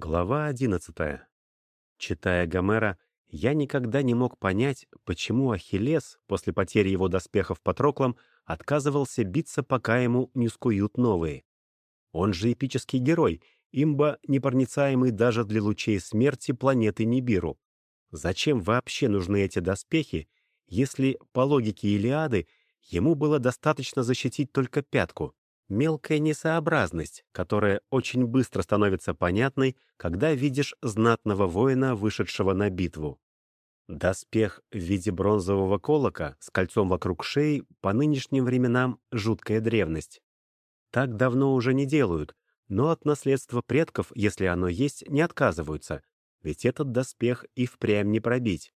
Глава 11. Читая Гомера, я никогда не мог понять, почему Ахиллес после потери его доспехов Патроклом отказывался биться, пока ему не скуют новые. Он же эпический герой, имба непроницаемый даже для лучей смерти планеты Нибиру. Зачем вообще нужны эти доспехи, если, по логике Илиады, ему было достаточно защитить только пятку? Мелкая несообразность, которая очень быстро становится понятной, когда видишь знатного воина, вышедшего на битву. Доспех в виде бронзового колока с кольцом вокруг шеи по нынешним временам жуткая древность. Так давно уже не делают, но от наследства предков, если оно есть, не отказываются, ведь этот доспех и впрямь не пробить.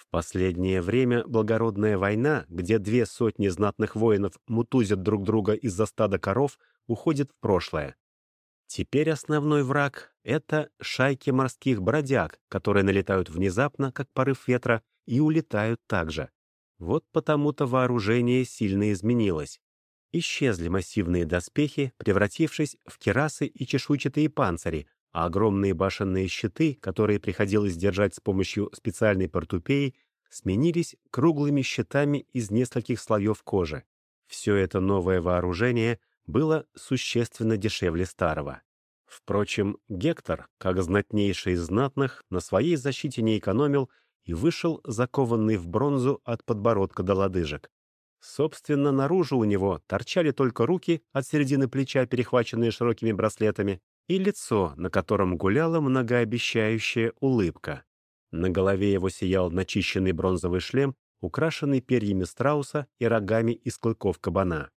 В последнее время благородная война, где две сотни знатных воинов мутузят друг друга из-за стада коров, уходит в прошлое. Теперь основной враг — это шайки морских бродяг, которые налетают внезапно, как порыв ветра, и улетают также. Вот потому-то вооружение сильно изменилось. Исчезли массивные доспехи, превратившись в керасы и чешуйчатые панцири, а огромные башенные щиты, которые приходилось держать с помощью специальной портупеи, сменились круглыми щитами из нескольких слоев кожи. Все это новое вооружение было существенно дешевле старого. Впрочем, Гектор, как знатнейший из знатных, на своей защите не экономил и вышел закованный в бронзу от подбородка до лодыжек. Собственно, наружу у него торчали только руки от середины плеча, перехваченные широкими браслетами, и лицо, на котором гуляла многообещающая улыбка. На голове его сиял начищенный бронзовый шлем, украшенный перьями страуса и рогами из клыков кабана.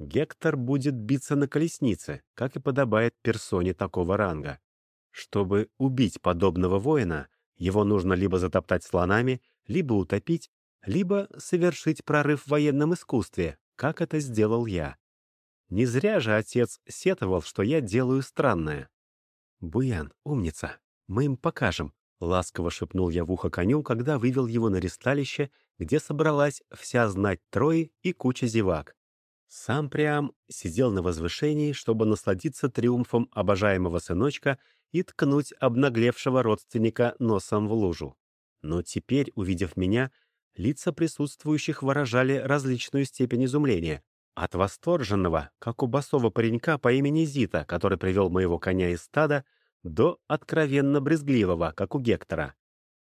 Гектор будет биться на колеснице, как и подобает персоне такого ранга. Чтобы убить подобного воина, его нужно либо затоптать слонами, либо утопить, либо совершить прорыв в военном искусстве, как это сделал я. Не зря же отец сетовал, что я делаю странное. «Буян, умница, мы им покажем», — ласково шепнул я в ухо коню, когда вывел его на ресталище, где собралась вся знать Трои и куча зевак. Сам прям сидел на возвышении, чтобы насладиться триумфом обожаемого сыночка и ткнуть обнаглевшего родственника носом в лужу. Но теперь, увидев меня, лица присутствующих выражали различную степень изумления. От восторженного, как у басового паренька по имени Зита, который привел моего коня из стада, до откровенно брезгливого, как у Гектора.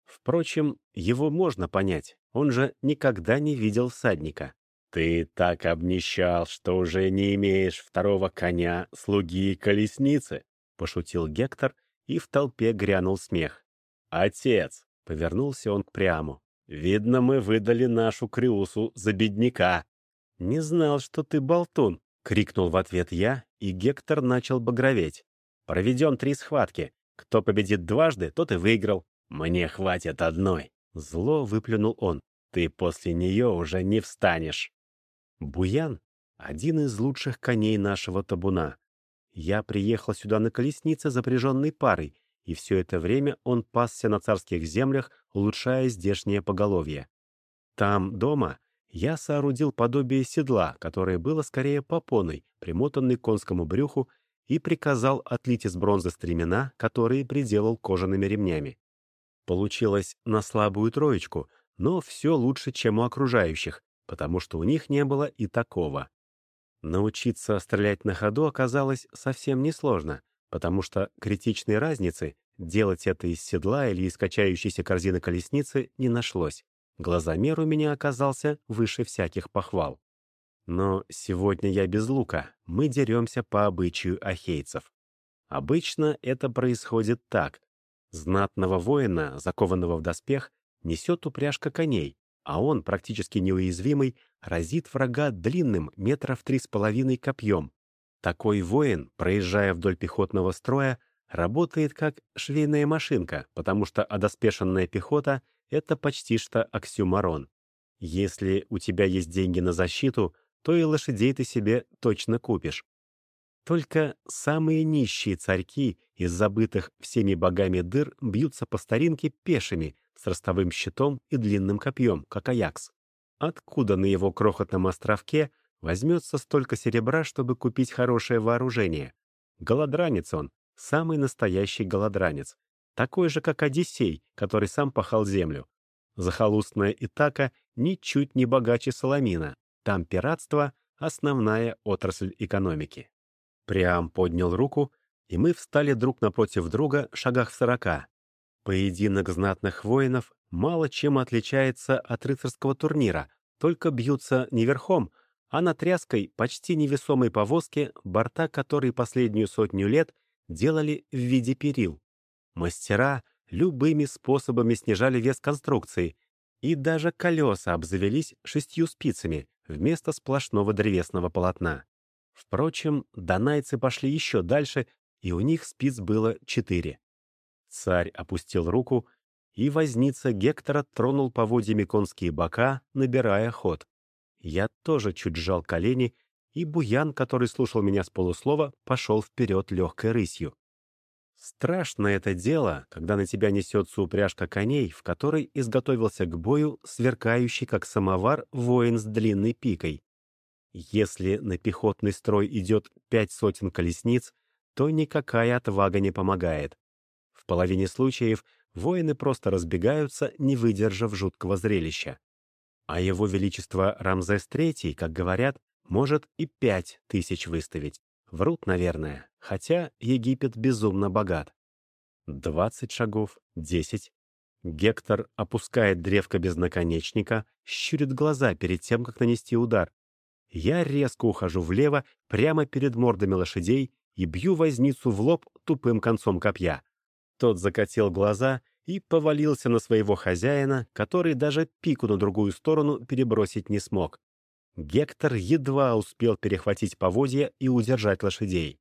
Впрочем, его можно понять, он же никогда не видел всадника. «Ты так обнищал, что уже не имеешь второго коня, слуги и колесницы», — пошутил Гектор, и в толпе грянул смех. «Отец!» — повернулся он к Приаму. «Видно, мы выдали нашу Криусу за бедняка». «Не знал, что ты болтун!» — крикнул в ответ я, и Гектор начал багроветь. «Проведем три схватки. Кто победит дважды, тот и выиграл. Мне хватит одной!» Зло выплюнул он. «Ты после нее уже не встанешь!» Буян — один из лучших коней нашего табуна. Я приехал сюда на колеснице, запряженной парой, и все это время он пасся на царских землях, улучшая здешнее поголовье. Там, дома, я соорудил подобие седла, которое было скорее попоной, примотанной к конскому брюху, и приказал отлить из бронзы стремена, которые приделал кожаными ремнями. Получилось на слабую троечку, но все лучше, чем у окружающих, потому что у них не было и такого. Научиться стрелять на ходу оказалось совсем несложно, потому что критичной разницы делать это из седла или из качающейся корзины колесницы не нашлось. Глазомер у меня оказался выше всяких похвал. Но сегодня я без лука, мы деремся по обычаю ахейцев. Обычно это происходит так. Знатного воина, закованного в доспех, несет упряжка коней, а он, практически неуязвимый, разит врага длинным метров три с половиной копьем. Такой воин, проезжая вдоль пехотного строя, работает как швейная машинка, потому что одоспешенная пехота — это почти что оксюмарон. Если у тебя есть деньги на защиту, то и лошадей ты себе точно купишь. Только самые нищие царьки из забытых всеми богами дыр бьются по старинке пешими, с ростовым щитом и длинным копьем, как Аякс. Откуда на его крохотном островке возьмется столько серебра, чтобы купить хорошее вооружение? Голодранец он, самый настоящий голодранец, такой же, как Одиссей, который сам пахал землю. Захолустная Итака ничуть не богаче Соломина. Там пиратство — основная отрасль экономики. Приам поднял руку, и мы встали друг напротив друга в шагах в сорока. Поединок знатных воинов мало чем отличается от рыцарского турнира, только бьются не верхом, а на тряской, почти невесомой повозке, борта которой последнюю сотню лет делали в виде перил. Мастера любыми способами снижали вес конструкции, и даже колеса обзавелись шестью спицами вместо сплошного древесного полотна. Впрочем, донайцы пошли еще дальше, и у них спиц было четыре. Царь опустил руку, и возница Гектора тронул поводьями конские бока, набирая ход. Я тоже чуть сжал колени, и Буян, который слушал меня с полуслова, пошел вперед легкой рысью. Страшно это дело, когда на тебя несется упряжка коней, в которой изготовился к бою сверкающий, как самовар, воин с длинной пикой. Если на пехотный строй идет пять сотен колесниц, то никакая отвага не помогает. В половине случаев воины просто разбегаются, не выдержав жуткого зрелища. А его величество Рамзес III, как говорят, может и пять тысяч выставить. Врут, наверное, хотя Египет безумно богат. Двадцать шагов, десять. Гектор опускает древко без наконечника, щурит глаза перед тем, как нанести удар. Я резко ухожу влево, прямо перед мордами лошадей, и бью возницу в лоб тупым концом копья. Тот закатил глаза и повалился на своего хозяина, который даже пику на другую сторону перебросить не смог. Гектор едва успел перехватить поводья и удержать лошадей.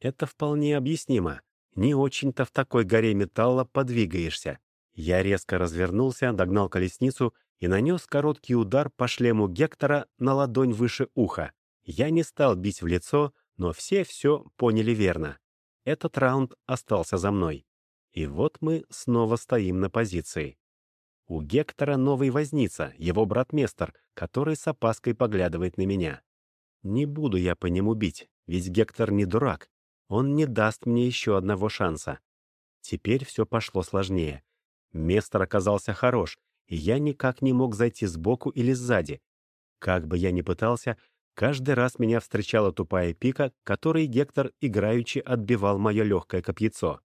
Это вполне объяснимо. Не очень-то в такой горе металла подвигаешься. Я резко развернулся, догнал колесницу и нанес короткий удар по шлему Гектора на ладонь выше уха. Я не стал бить в лицо, но все все поняли верно. Этот раунд остался за мной. И вот мы снова стоим на позиции. У Гектора новый возница, его брат Местер, который с опаской поглядывает на меня. Не буду я по нему бить, ведь Гектор не дурак. Он не даст мне еще одного шанса. Теперь все пошло сложнее. Местер оказался хорош, и я никак не мог зайти сбоку или сзади. Как бы я ни пытался, каждый раз меня встречала тупая пика, которой Гектор играючи отбивал мое легкое копьецо.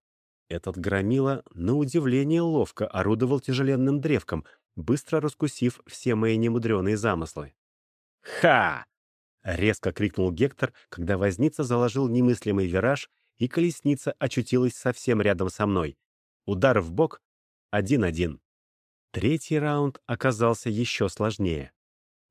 Этот громила, на удивление, ловко орудовал тяжеленным древком, быстро раскусив все мои немудреные замыслы. «Ха!» — резко крикнул Гектор, когда возница заложил немыслимый вираж, и колесница очутилась совсем рядом со мной. Удар в бок — один-один. Третий раунд оказался еще сложнее.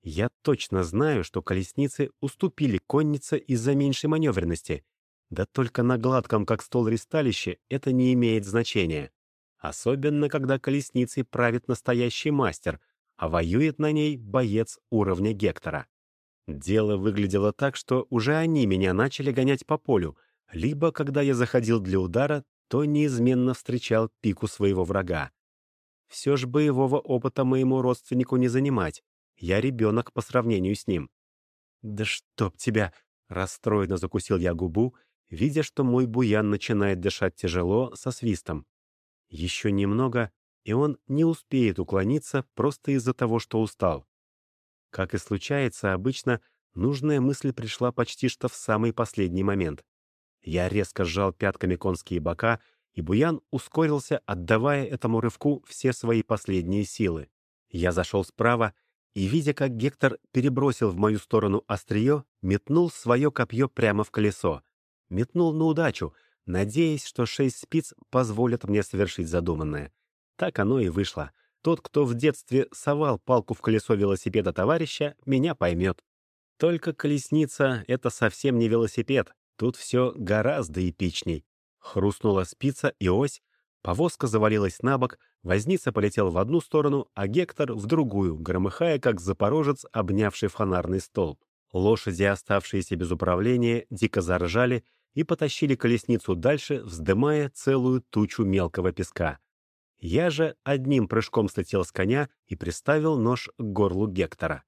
Я точно знаю, что колесницы уступили коннице из-за меньшей маневренности. Да только на гладком, как стол ристалище, это не имеет значения. Особенно, когда колесницей правит настоящий мастер, а воюет на ней боец уровня Гектора. Дело выглядело так, что уже они меня начали гонять по полю, либо, когда я заходил для удара, то неизменно встречал пику своего врага. Все ж боевого опыта моему родственнику не занимать. Я ребенок по сравнению с ним. «Да чтоб тебя!» — расстроенно закусил я губу, видя, что мой буян начинает дышать тяжело, со свистом. Еще немного, и он не успеет уклониться просто из-за того, что устал. Как и случается обычно, нужная мысль пришла почти что в самый последний момент. Я резко сжал пятками конские бока и Буян ускорился, отдавая этому рывку все свои последние силы. Я зашел справа и, видя, как Гектор перебросил в мою сторону острие, метнул свое копье прямо в колесо. Метнул на удачу, надеясь, что шесть спиц позволят мне совершить задуманное. Так оно и вышло. Тот, кто в детстве совал палку в колесо велосипеда товарища, меня поймет. Только колесница — это совсем не велосипед. Тут все гораздо эпичней. Хрустнула спица и ось, повозка завалилась на бок, возница полетел в одну сторону, а Гектор — в другую, громыхая, как запорожец, обнявший фонарный столб. Лошади, оставшиеся без управления, дико заржали и потащили колесницу дальше, вздымая целую тучу мелкого песка. Я же одним прыжком слетел с коня и приставил нож к горлу Гектора.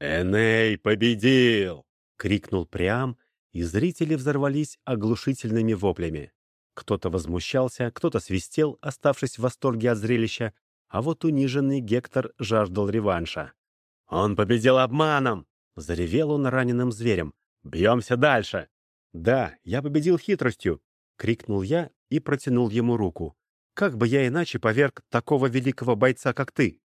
«Эней победил!» — крикнул Приам, и зрители взорвались оглушительными воплями. Кто-то возмущался, кто-то свистел, оставшись в восторге от зрелища, а вот униженный Гектор жаждал реванша. «Он победил обманом!» — заревел он раненым зверем. «Бьемся дальше!» «Да, я победил хитростью!» — крикнул я и протянул ему руку. «Как бы я иначе поверг такого великого бойца, как ты?»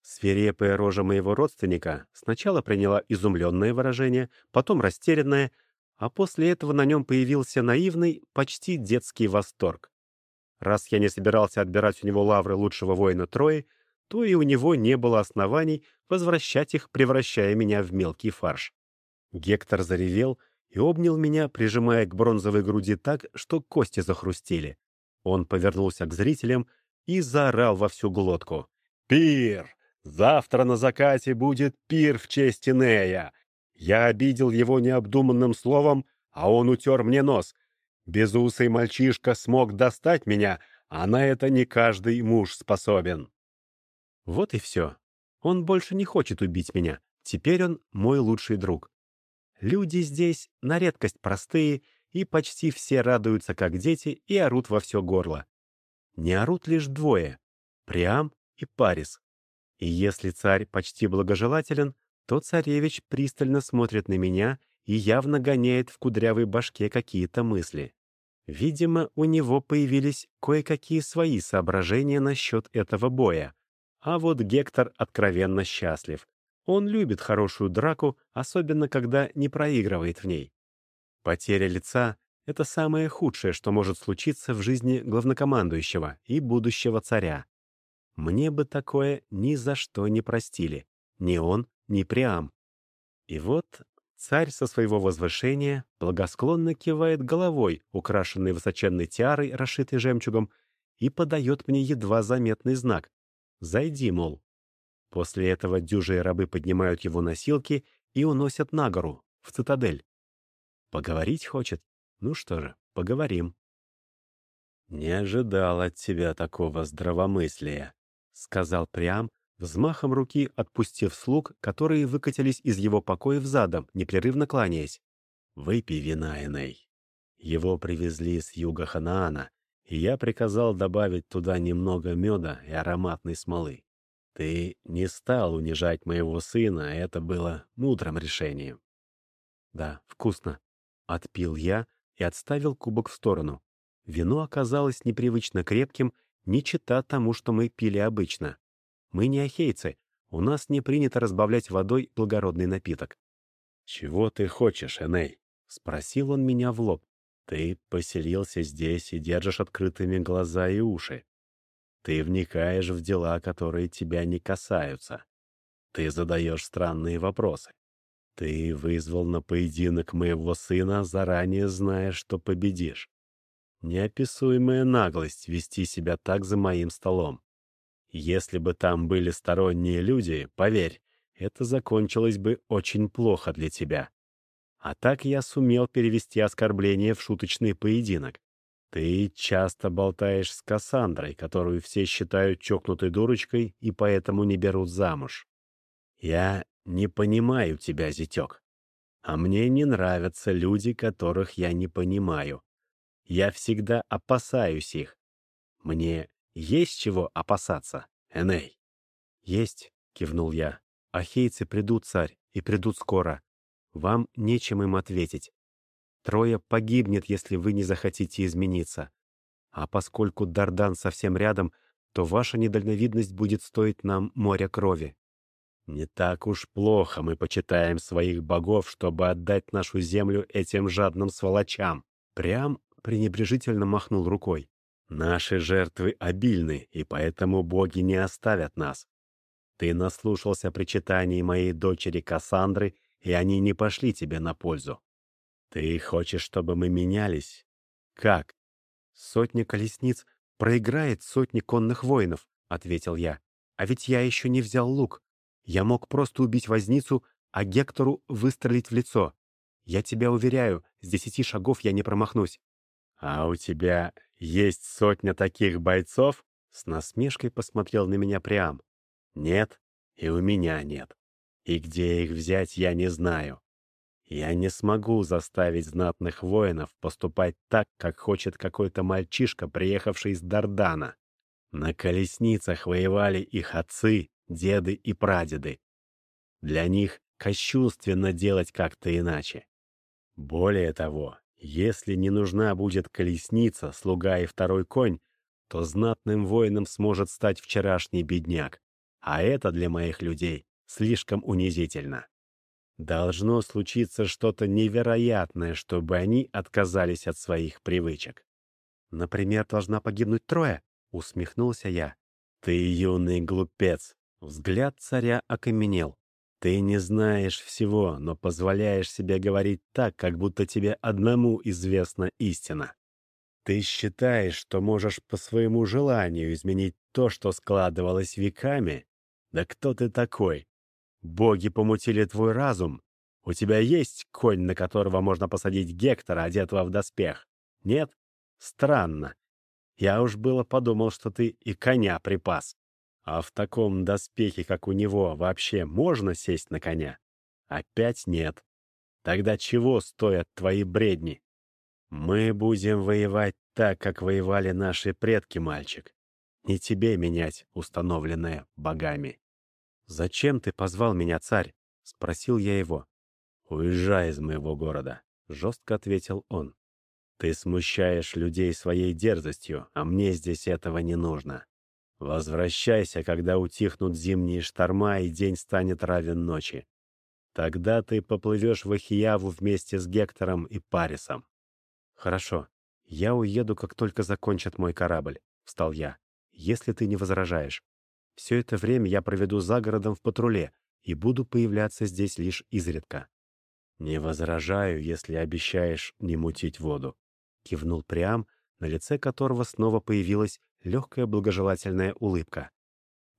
Свирепая рожа моего родственника сначала приняла изумленное выражение, потом растерянное, а после этого на нем появился наивный, почти детский восторг. Раз я не собирался отбирать у него лавры лучшего воина Трои, то и у него не было оснований возвращать их, превращая меня в мелкий фарш. Гектор заревел и обнял меня, прижимая к бронзовой груди так, что кости захрустели. Он повернулся к зрителям и заорал во всю глотку. «Пир! Завтра на закате будет пир в честь Инея! Я обидел его необдуманным словом, а он утер мне нос. Безусый мальчишка смог достать меня, а на это не каждый муж способен. Вот и все. Он больше не хочет убить меня. Теперь он мой лучший друг. Люди здесь на редкость простые, и почти все радуются, как дети, и орут во все горло. Не орут лишь двое — Приам и Парис. И если царь почти благожелателен, то царевич пристально смотрит на меня и явно гоняет в кудрявой башке какие-то мысли. Видимо, у него появились кое-какие свои соображения насчет этого боя. А вот Гектор откровенно счастлив. Он любит хорошую драку, особенно когда не проигрывает в ней. Потеря лица — это самое худшее, что может случиться в жизни главнокомандующего и будущего царя. Мне бы такое ни за что не простили. Ни он, ни Приам. И вот царь со своего возвышения благосклонно кивает головой, украшенной высоченной тиарой, расшитой жемчугом, и подает мне едва заметный знак. «Зайди, мол». После этого дюжие рабы поднимают его носилки и уносят на гору, в цитадель. Поговорить хочет? Ну что же, поговорим. «Не ожидал от тебя такого здравомыслия», — сказал Приам, взмахом руки отпустив слуг, которые выкатились из его покоев задом, непрерывно кланяясь. «Выпей вина, Эней». Его привезли с юга Ханаана, и я приказал добавить туда немного меда и ароматной смолы. Ты не стал унижать моего сына, это было мудрым решением. Да, вкусно. Отпил я и отставил кубок в сторону. Вино оказалось непривычно крепким, не чита тому, что мы пили обычно. Мы не ахейцы, у нас не принято разбавлять водой благородный напиток. «Чего ты хочешь, Эней?» — спросил он меня в лоб. «Ты поселился здесь и держишь открытыми глаза и уши. Ты вникаешь в дела, которые тебя не касаются. Ты задаешь странные вопросы. Ты вызвал на поединок моего сына, заранее зная, что победишь. Неописуемая наглость вести себя так за моим столом. Если бы там были сторонние люди, поверь, это закончилось бы очень плохо для тебя. А так я сумел перевести оскорбление в шуточный поединок. Ты часто болтаешь с Кассандрой, которую все считают чокнутой дурочкой и поэтому не берут замуж. Я не понимаю тебя, зятек. А мне не нравятся люди, которых я не понимаю. Я всегда опасаюсь их. Мне есть чего опасаться, Эней?» «Есть», — кивнул я. «Ахейцы придут, царь, и придут скоро. Вам нечем им ответить. Трое погибнет, если вы не захотите измениться. А поскольку Дардан совсем рядом, то ваша недальновидность будет стоить нам моря крови. Не так уж плохо мы почитаем своих богов, чтобы отдать нашу землю этим жадным сволочам. Прям пренебрежительно махнул рукой. Наши жертвы обильны, и поэтому боги не оставят нас. Ты наслушался причитаний моей дочери Кассандры, и они не пошли тебе на пользу. Ты хочешь, чтобы мы менялись? Как? Сотня колесниц проиграет сотни конных воинов, — ответил я. А ведь я еще не взял лук. Я мог просто убить возницу, а Гектору выстрелить в лицо. Я тебя уверяю, с десяти шагов я не промахнусь. А у тебя есть сотня таких бойцов?» С насмешкой посмотрел на меня Приам. «Нет, и у меня нет. И где их взять, я не знаю. Я не смогу заставить знатных воинов поступать так, как хочет какой-то мальчишка, приехавший из Дардана. На колесницах воевали их отцы, деды и прадеды. Для них кощунственно делать как-то иначе. Более того, если не нужна будет колесница, слуга и второй конь, то знатным воином сможет стать вчерашний бедняк. А это для моих людей слишком унизительно. Должно случиться что-то невероятное, чтобы они отказались от своих привычек. «Например, должна погибнуть трое?» — усмехнулся я. «Ты юный глупец!» Взгляд царя окаменел. «Ты не знаешь всего, но позволяешь себе говорить так, как будто тебе одному известна истина. Ты считаешь, что можешь по своему желанию изменить то, что складывалось веками? Да кто ты такой? Боги помутили твой разум. У тебя есть конь, на которого можно посадить Гектора, одетого в доспех? Нет? Странно. Я уж было подумал, что ты и коня припас. А в таком доспехе, как у него, вообще можно сесть на коня? Опять нет. Тогда чего стоят твои бредни? Мы будем воевать так, как воевали наши предки, мальчик. Не тебе менять установленное богами. «Зачем ты позвал меня, царь?» — спросил я его. «Уезжай из моего города», — жестко ответил он. «Ты смущаешь людей своей дерзостью, а мне здесь этого не нужно. Возвращайся, когда утихнут зимние шторма и день станет равен ночи. Тогда ты поплывешь в Ахияву вместе с Гектором и Парисом». «Хорошо. Я уеду, как только закончат мой корабль», — встал я, — «если ты не возражаешь». Все это время я проведу за городом в патруле и буду появляться здесь лишь изредка. «Не возражаю, если обещаешь не мутить воду», — кивнул Приам, на лице которого снова появилась легкая благожелательная улыбка.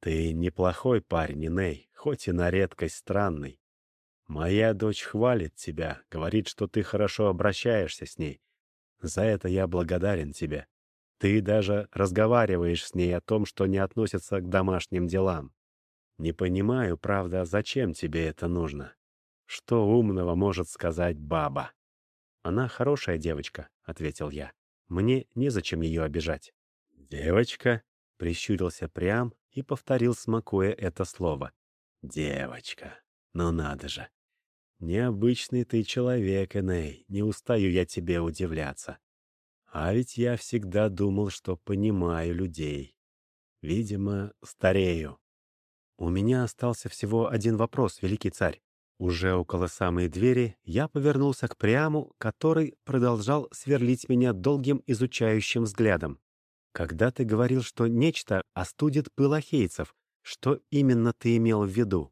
«Ты неплохой парень, Ней, хоть и на редкость странный. Моя дочь хвалит тебя, говорит, что ты хорошо обращаешься с ней. За это я благодарен тебе. Ты даже разговариваешь с ней о том, что не относится к домашним делам. Не понимаю, правда, зачем тебе это нужно? Что умного может сказать баба? Она хорошая девочка, — ответил я. Мне незачем ее обижать. Девочка? — прищурился Прям и повторил, смакуя это слово. Девочка. Ну надо же. Необычный ты человек, Эней, не устаю я тебе удивляться. А ведь я всегда думал, что понимаю людей. Видимо, старею. У меня остался всего один вопрос, великий царь. Уже около самой двери я повернулся к Приаму, который продолжал сверлить меня долгим изучающим взглядом. «Когда ты говорил, что нечто остудит пыл ахейцев, что именно ты имел в виду?»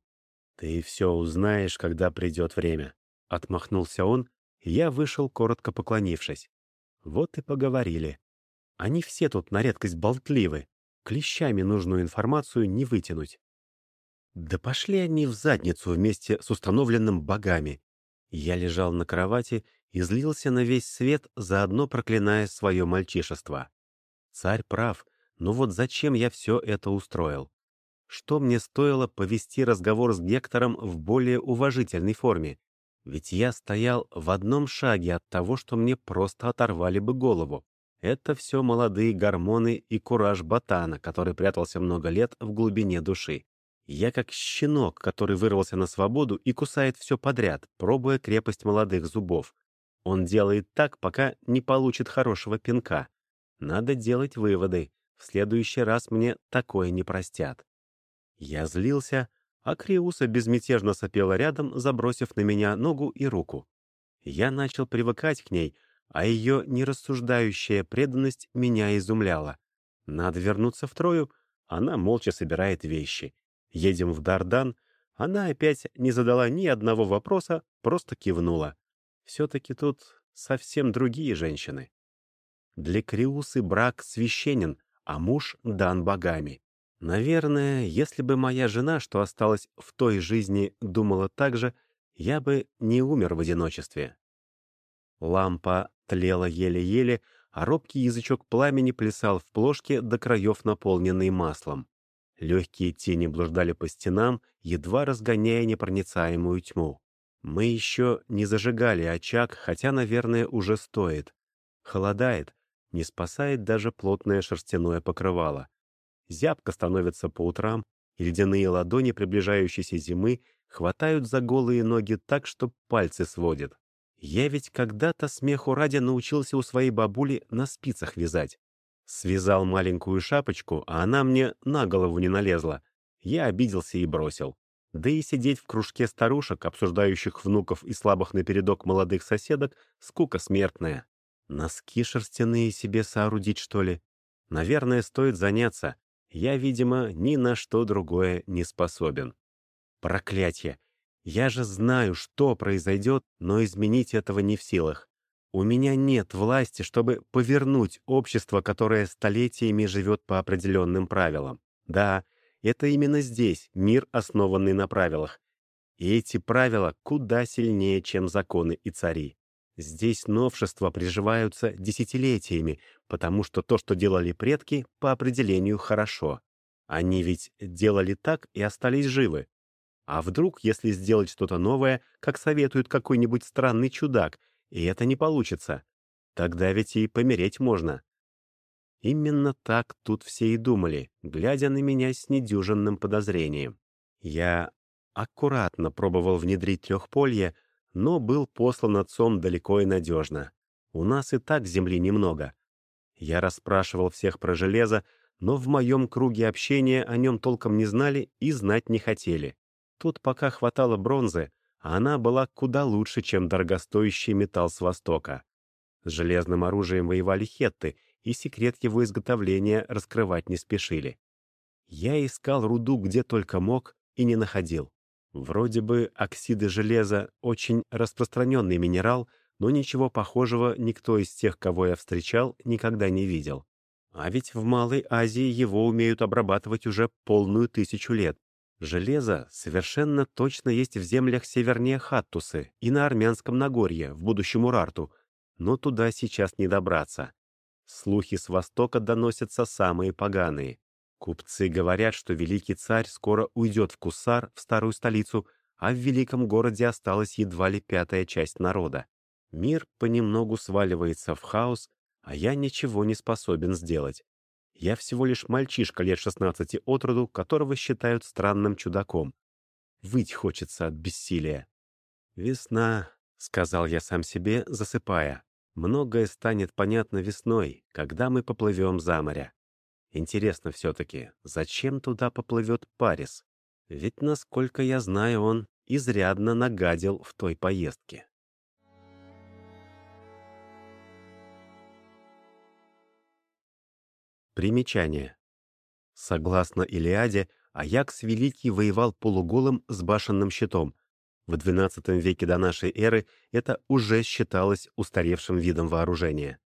«Ты все узнаешь, когда придет время», — отмахнулся он, и я вышел, коротко поклонившись. Вот и поговорили. Они все тут на редкость болтливы. Клещами нужную информацию не вытянуть. Да пошли они в задницу вместе с установленным богами. Я лежал на кровати и злился на весь свет, заодно проклиная свое мальчишество. Царь прав, но вот зачем я все это устроил? Что мне стоило повести разговор с Гектором в более уважительной форме? Ведь я стоял в одном шаге от того, что мне просто оторвали бы голову. Это все молодые гормоны и кураж ботана, который прятался много лет в глубине души. Я как щенок, который вырвался на свободу и кусает все подряд, пробуя крепость молодых зубов. Он делает так, пока не получит хорошего пинка. Надо делать выводы. В следующий раз мне такое не простят. Я злился, а Криуса безмятежно сопела рядом, забросив на меня ногу и руку. Я начал привыкать к ней, а ее нерассуждающая преданность меня изумляла. Надо вернуться в Трою, она молча собирает вещи. Едем в Дардан, она опять не задала ни одного вопроса, просто кивнула. Все-таки тут совсем другие женщины. Для Криусы брак священен, а муж дан богами. Наверное, если бы моя жена, что осталась в той жизни, думала так же, я бы не умер в одиночестве. Лампа тлела еле-еле, а робкий язычок пламени плясал в плошке до краев, наполненный маслом. Легкие тени блуждали по стенам, едва разгоняя непроницаемую тьму. Мы еще не зажигали очаг, хотя, наверное, уже стоит. Холодает, не спасает даже плотное шерстяное покрывало. Зябко становится по утрам, и ледяные ладони приближающейся зимы хватают за голые ноги так, что пальцы сводят. Я ведь когда-то смеху ради научился у своей бабули на спицах вязать. Связал маленькую шапочку, а она мне на голову не налезла. Я обиделся и бросил. Да и сидеть в кружке старушек, обсуждающих внуков и слабых напередок молодых соседок, скука смертная. Носки шерстяные себе соорудить, что ли? Наверное, стоит заняться. Я, видимо, ни на что другое не способен. Проклятье! Я же знаю, что произойдет, но изменить этого не в силах. У меня нет власти, чтобы повернуть общество, которое столетиями живет по определенным правилам. Да, это именно здесь мир, основанный на правилах. И эти правила куда сильнее, чем законы и цари. Здесь новшества приживаются десятилетиями, потому что то, что делали предки, по определению хорошо. Они ведь делали так и остались живы. А вдруг, если сделать что-то новое, как советует какой-нибудь странный чудак, и это не получится? Тогда ведь и помереть можно. Именно так тут все и думали, глядя на меня с недюжинным подозрением. Я аккуратно пробовал внедрить трехполье, но был послан отцом далеко и надежно. У нас и так земли немного. Я расспрашивал всех про железо, но в моем круге общения о нем толком не знали и знать не хотели. Тут пока хватало бронзы, а она была куда лучше, чем дорогостоящий металл с Востока. С железным оружием воевали хетты — и секрет его изготовления раскрывать не спешили. Я искал руду где только мог и не находил. Вроде бы оксиды железа — очень распространенный минерал, но ничего похожего никто из тех, кого я встречал, никогда не видел. А ведь в Малой Азии его умеют обрабатывать уже полную тысячу лет. Железо совершенно точно есть в землях севернее Хаттусы и на Армянском Нагорье, в будущем Урарту, но туда сейчас не добраться. Слухи с востока доносятся самые поганые. Купцы говорят, что великий царь скоро уйдет в Кусар, в старую столицу, а в великом городе осталась едва ли пятая часть народа. Мир понемногу сваливается в хаос, а я ничего не способен сделать. Я всего лишь мальчишка лет 16 от роду, которого считают странным чудаком. Выть хочется от бессилия. «Весна», — сказал я сам себе, засыпая. Многое станет понятно весной, когда мы поплывем за море. Интересно все-таки, зачем туда поплывет Парис? Ведь, насколько я знаю, он изрядно нагадил в той поездке. Примечание. Согласно Илиаде, Аякс Великий воевал полуголым с башенным щитом, в XII веке до нашей эры это уже считалось устаревшим видом вооружения.